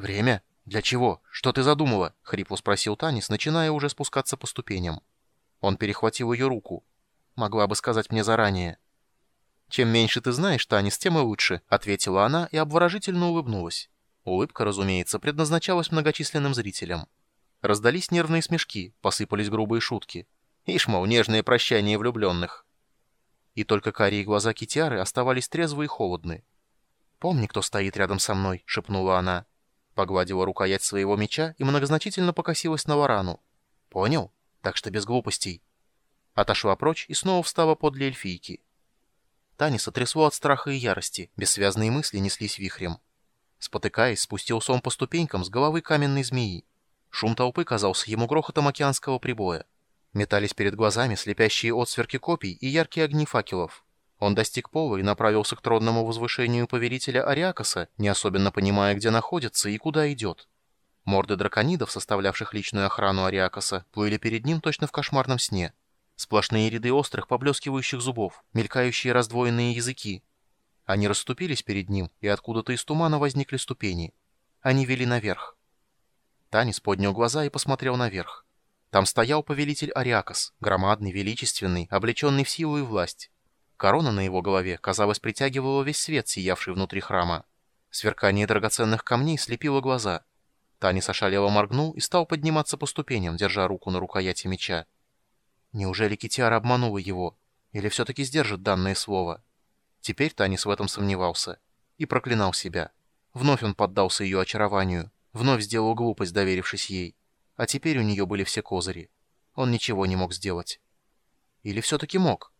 «Время? Для чего? Что ты задумала?» — хрипло спросил Танис, начиная уже спускаться по ступеням. Он перехватил ее руку. «Могла бы сказать мне заранее». «Чем меньше ты знаешь, Танис, тем и лучше», — ответила она и обворожительно улыбнулась. Улыбка, разумеется, предназначалась многочисленным зрителям. Раздались нервные смешки, посыпались грубые шутки. Ишь, мол, нежное прощание влюбленных. И только карие глаза Китиары оставались трезвы и холодны. «Помни, кто стоит рядом со мной», — шепнула она. Погладила рукоять своего меча и многозначительно покосилась на варану. «Понял? Так что без глупостей». Отошла прочь и снова встала подле эльфийки. Таниса трясло от страха и ярости, бессвязные мысли неслись вихрем. Спотыкаясь, спустился он по ступенькам с головы каменной змеи. Шум толпы казался ему грохотом океанского прибоя. Метались перед глазами слепящие отсверки копий и яркие огни факелов. Он достиг пола и направился к тронному возвышению повелителя Ариакоса, не особенно понимая, где находится и куда идет. Морды драконидов, составлявших личную охрану Ариакоса, плыли перед ним точно в кошмарном сне. Сплошные ряды острых, поблескивающих зубов, мелькающие раздвоенные языки. Они расступились перед ним, и откуда-то из тумана возникли ступени. Они вели наверх. Танис поднял глаза и посмотрел наверх. Там стоял повелитель Ариакос, громадный, величественный, облеченный в силу и власть. Корона на его голове, казалось, притягивала весь свет, сиявший внутри храма. Сверкание драгоценных камней слепило глаза. Танис ошалело моргнул и стал подниматься по ступеням, держа руку на рукояти меча. Неужели Китиара обманула его? Или все-таки сдержит данное слово? Теперь Танис в этом сомневался. И проклинал себя. Вновь он поддался ее очарованию. Вновь сделал глупость, доверившись ей. А теперь у нее были все козыри. Он ничего не мог сделать. Или все-таки мог?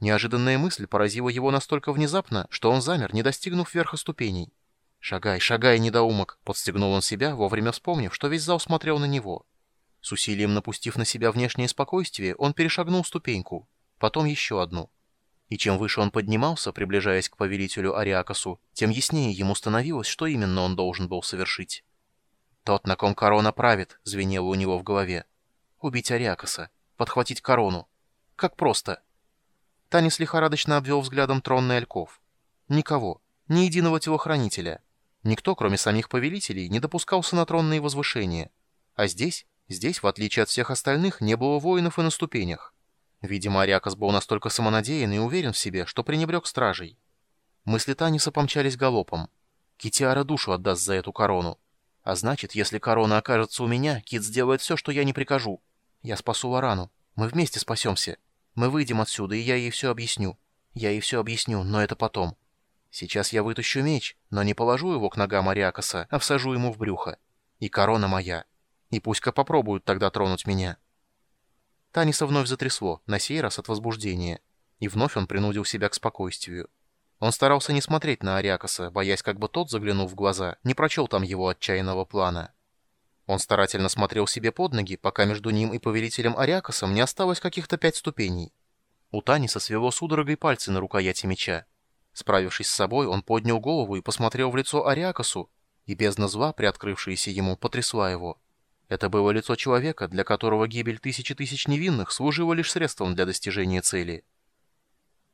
Неожиданная мысль поразила его настолько внезапно, что он замер, не достигнув верха ступеней. «Шагай, шагай, недоумок!» — подстегнул он себя, вовремя вспомнив, что весь зал смотрел на него. С усилием напустив на себя внешнее спокойствие, он перешагнул ступеньку, потом еще одну. И чем выше он поднимался, приближаясь к повелителю Ариакосу, тем яснее ему становилось, что именно он должен был совершить. «Тот, на ком корона правит», — звенело у него в голове. «Убить Ариакоса, подхватить корону. Как просто». Танис лихорадочно обвел взглядом тронный ольков. Никого, ни единого телохранителя. Никто, кроме самих повелителей, не допускался на тронные возвышения. А здесь, здесь, в отличие от всех остальных, не было воинов и на ступенях. Видимо, Ариакос был настолько самонадеян и уверен в себе, что пренебрег стражей. Мысли Таниса помчались галопом. Китиара душу отдаст за эту корону. А значит, если корона окажется у меня, Кит сделает все, что я не прикажу. Я спасу Лорану. Мы вместе спасемся. Мы выйдем отсюда, и я ей все объясню. Я ей все объясню, но это потом. Сейчас я вытащу меч, но не положу его к ногам Ариакоса, а всажу ему в брюхо. И корона моя. И пусть-ка попробуют тогда тронуть меня». Таниса вновь затрясло, на сей раз от возбуждения. И вновь он принудил себя к спокойствию. Он старался не смотреть на Ариакоса, боясь, как бы тот, заглянув в глаза, не прочел там его отчаянного плана. Он старательно смотрел себе под ноги, пока между ним и повелителем Ариакосом не осталось каких-то пять ступеней. У Таниса свело судорогой пальцы на рукояти меча. Справившись с собой, он поднял голову и посмотрел в лицо Ариакосу, и бездна зла, приоткрывшаяся ему, потрясла его. Это было лицо человека, для которого гибель тысячи тысяч невинных служила лишь средством для достижения цели.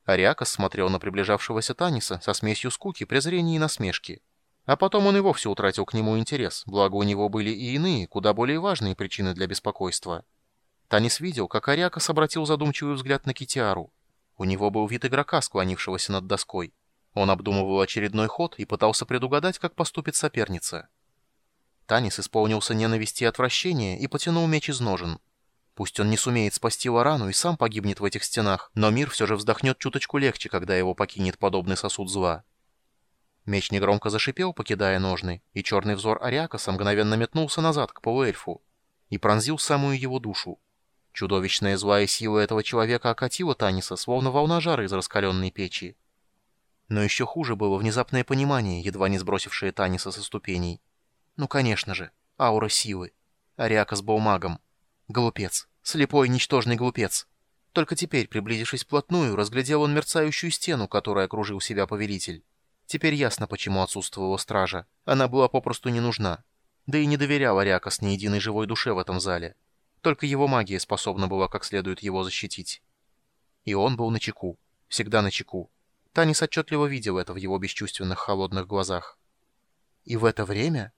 Ариакос смотрел на приближавшегося Таниса со смесью скуки, презрения и насмешки. А потом он и вовсе утратил к нему интерес, благо у него были и иные, куда более важные причины для беспокойства. Танис видел, как Ариакос обратил задумчивый взгляд на Китиару. У него был вид игрока, склонившегося над доской. Он обдумывал очередной ход и пытался предугадать, как поступит соперница. Танис исполнился ненависти и отвращения и потянул меч из ножен. Пусть он не сумеет спасти Лорану и сам погибнет в этих стенах, но мир все же вздохнет чуточку легче, когда его покинет подобный сосуд зла. Меч негромко зашипел, покидая ножны, и черный взор Ариакоса мгновенно метнулся назад к полуэльфу и пронзил самую его душу. Чудовищная злая сила этого человека окатила Таниса, словно волна жара из раскаленной печи. Но еще хуже было внезапное понимание, едва не сбросившее Таниса со ступеней. Ну, конечно же, аура силы. Ариакос был магом. Глупец. Слепой, ничтожный глупец. Только теперь, приблизившись вплотную, разглядел он мерцающую стену, которой окружил себя повелитель. Теперь ясно, почему отсутствовала стража. Она была попросту не нужна. Да и не доверял Ариакос ни единой живой душе в этом зале. Только его магия способна была как следует его защитить. И он был на чеку. Всегда на чеку. Танис отчетливо видел это в его бесчувственных холодных глазах. И в это время...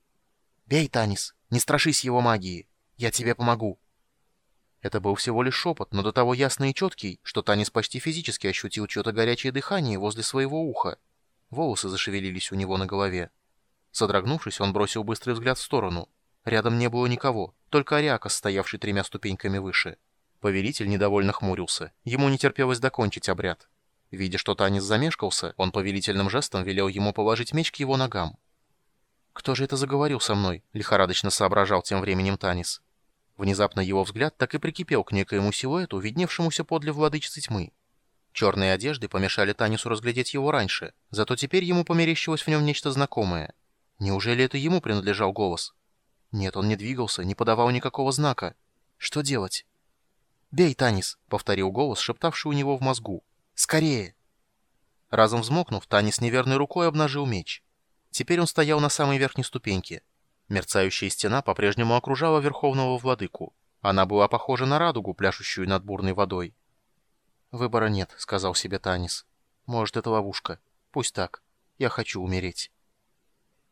«Бей, Танис, не страшись его магии. Я тебе помогу». Это был всего лишь шепот, но до того ясный и четкий, что Танис почти физически ощутил чье-то горячее дыхание возле своего уха. Волосы зашевелились у него на голове. Содрогнувшись, он бросил быстрый взгляд в сторону. Рядом не было никого, только Ариакос, стоявший тремя ступеньками выше. Повелитель недовольно хмурился. Ему не терпелось закончить обряд. Видя, что Танис замешкался, он повелительным жестом велел ему положить меч к его ногам. «Кто же это заговорил со мной?» — лихорадочно соображал тем временем Танис. Внезапно его взгляд так и прикипел к некоему силуэту, видневшемуся подле владычицы тьмы. Черные одежды помешали Танису разглядеть его раньше, зато теперь ему померещилось в нем нечто знакомое. Неужели это ему принадлежал голос? Нет, он не двигался, не подавал никакого знака. Что делать? «Бей, Танис!» — повторил голос, шептавший у него в мозгу. «Скорее!» Разом взмокнув, Танис неверной рукой обнажил меч. Теперь он стоял на самой верхней ступеньке. Мерцающая стена по-прежнему окружала Верховного Владыку. Она была похожа на радугу, пляшущую над бурной водой. «Выбора нет», — сказал себе Танис. «Может, это ловушка. Пусть так. Я хочу умереть».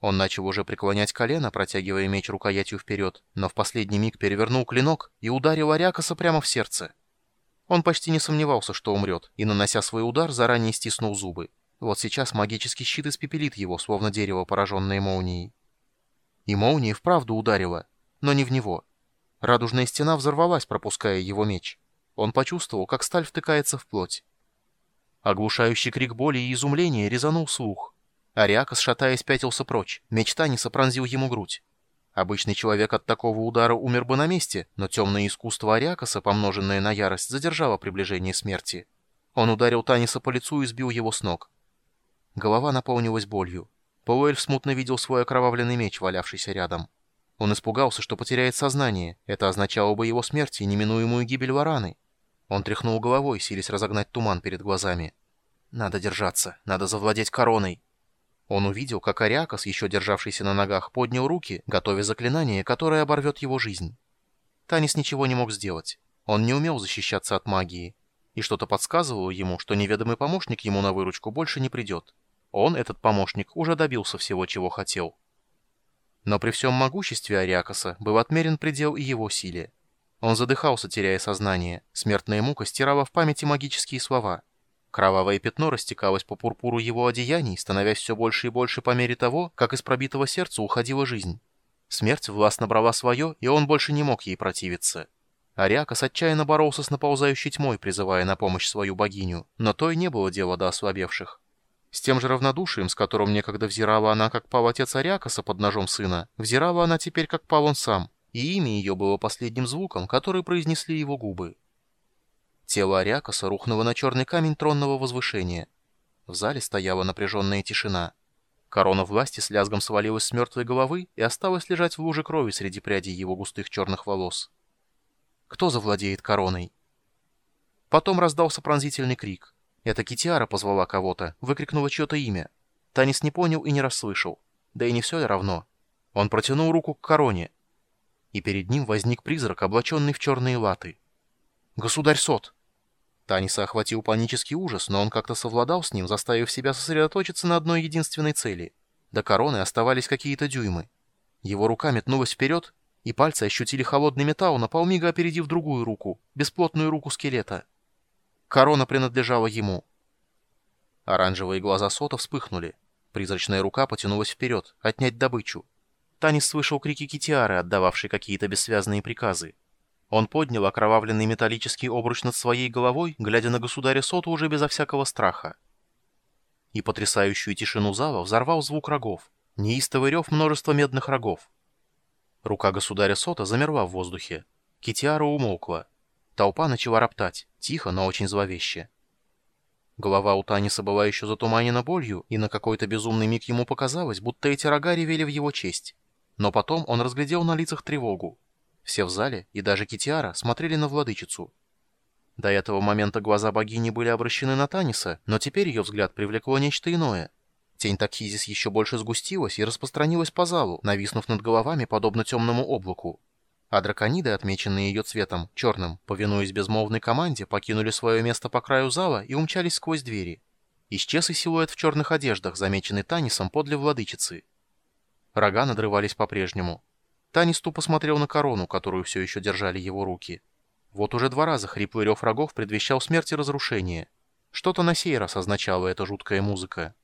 Он начал уже преклонять колено, протягивая меч рукоятью вперед, но в последний миг перевернул клинок и ударил Арякоса прямо в сердце. Он почти не сомневался, что умрет, и, нанося свой удар, заранее стиснул зубы. Вот сейчас магический щит испепелит его, словно дерево, пораженное молнией. И молния вправду ударила, но не в него. Радужная стена взорвалась, пропуская его меч. Он почувствовал, как сталь втыкается в плоть. Оглушающий крик боли и изумления резанул слух. Ариакос, шатаясь, пятился прочь. Меч Таниса пронзил ему грудь. Обычный человек от такого удара умер бы на месте, но темное искусство Ариакоса, помноженное на ярость, задержало приближение смерти. Он ударил Таниса по лицу и сбил его с ног. Голова наполнилась болью. Пауэль смутно видел свой окровавленный меч, валявшийся рядом. Он испугался, что потеряет сознание. Это означало бы его смерть и неминуемую гибель Вараны. Он тряхнул головой, силясь разогнать туман перед глазами. «Надо держаться, надо завладеть короной». Он увидел, как Ариакос, еще державшийся на ногах, поднял руки, готовя заклинание, которое оборвет его жизнь. Танис ничего не мог сделать. Он не умел защищаться от магии. И что-то подсказывало ему, что неведомый помощник ему на выручку больше не придет. Он, этот помощник, уже добился всего, чего хотел. Но при всем могуществе Ариакоса был отмерен предел и его силе. Он задыхался, теряя сознание. Смертная мука стирала в памяти магические слова. Кровавое пятно растекалось по пурпуру его одеяний, становясь все больше и больше по мере того, как из пробитого сердца уходила жизнь. Смерть властно брала свое, и он больше не мог ей противиться. Ариакос отчаянно боролся с наползающей тьмой, призывая на помощь свою богиню, но то и не было дела до ослабевших. С тем же равнодушием, с которым некогда взирала она, как пал отец Ариакоса под ножом сына, взирала она теперь, как пал он сам, и имя ее было последним звуком, который произнесли его губы. Тело Ариакоса рухнуло на черный камень тронного возвышения. В зале стояла напряженная тишина. Корона власти с лязгом свалилась с мертвой головы и осталась лежать в луже крови среди прядей его густых черных волос. Кто завладеет короной? Потом раздался пронзительный крик. Это Китиара позвала кого-то, выкрикнула чье-то имя. Танис не понял и не расслышал. Да и не все равно. Он протянул руку к короне. И перед ним возник призрак, облаченный в черные латы. «Государь Сот!» Таниса охватил панический ужас, но он как-то совладал с ним, заставив себя сосредоточиться на одной единственной цели. До короны оставались какие-то дюймы. Его рука метнулась вперед, и пальцы ощутили холодный металл, на полмига опередив другую руку, бесплотную руку скелета. Корона принадлежала ему. Оранжевые глаза Сота вспыхнули. Призрачная рука потянулась вперед, отнять добычу. Танис слышал крики Китиары, отдававшие какие-то бессвязные приказы. Он поднял окровавленный металлический обруч над своей головой, глядя на государя Соту уже безо всякого страха. И потрясающую тишину зала взорвал звук рогов, неистовый рев множества медных рогов. Рука государя Сота замерла в воздухе. Китиара умолкла. Толпа начала роптать, тихо, но очень зловеще. Голова у Таниса была еще затуманена болью, и на какой-то безумный миг ему показалось, будто эти рога ревели в его честь. Но потом он разглядел на лицах тревогу. Все в зале, и даже Китиара, смотрели на владычицу. До этого момента глаза богини были обращены на Таниса, но теперь ее взгляд привлекло нечто иное. Тень Такхизис еще больше сгустилась и распространилась по залу, нависнув над головами, подобно темному облаку а дракониды, отмеченные ее цветом, черным, повинуясь безмолвной команде, покинули свое место по краю зала и умчались сквозь двери. Исчез и силуэт в черных одеждах, замеченный Танисом подле владычицы. Рога надрывались по-прежнему. Танис тупо смотрел на корону, которую все еще держали его руки. Вот уже два раза хриплый рев рогов предвещал смерть и разрушение. Что-то на сей раз означала эта жуткая музыка.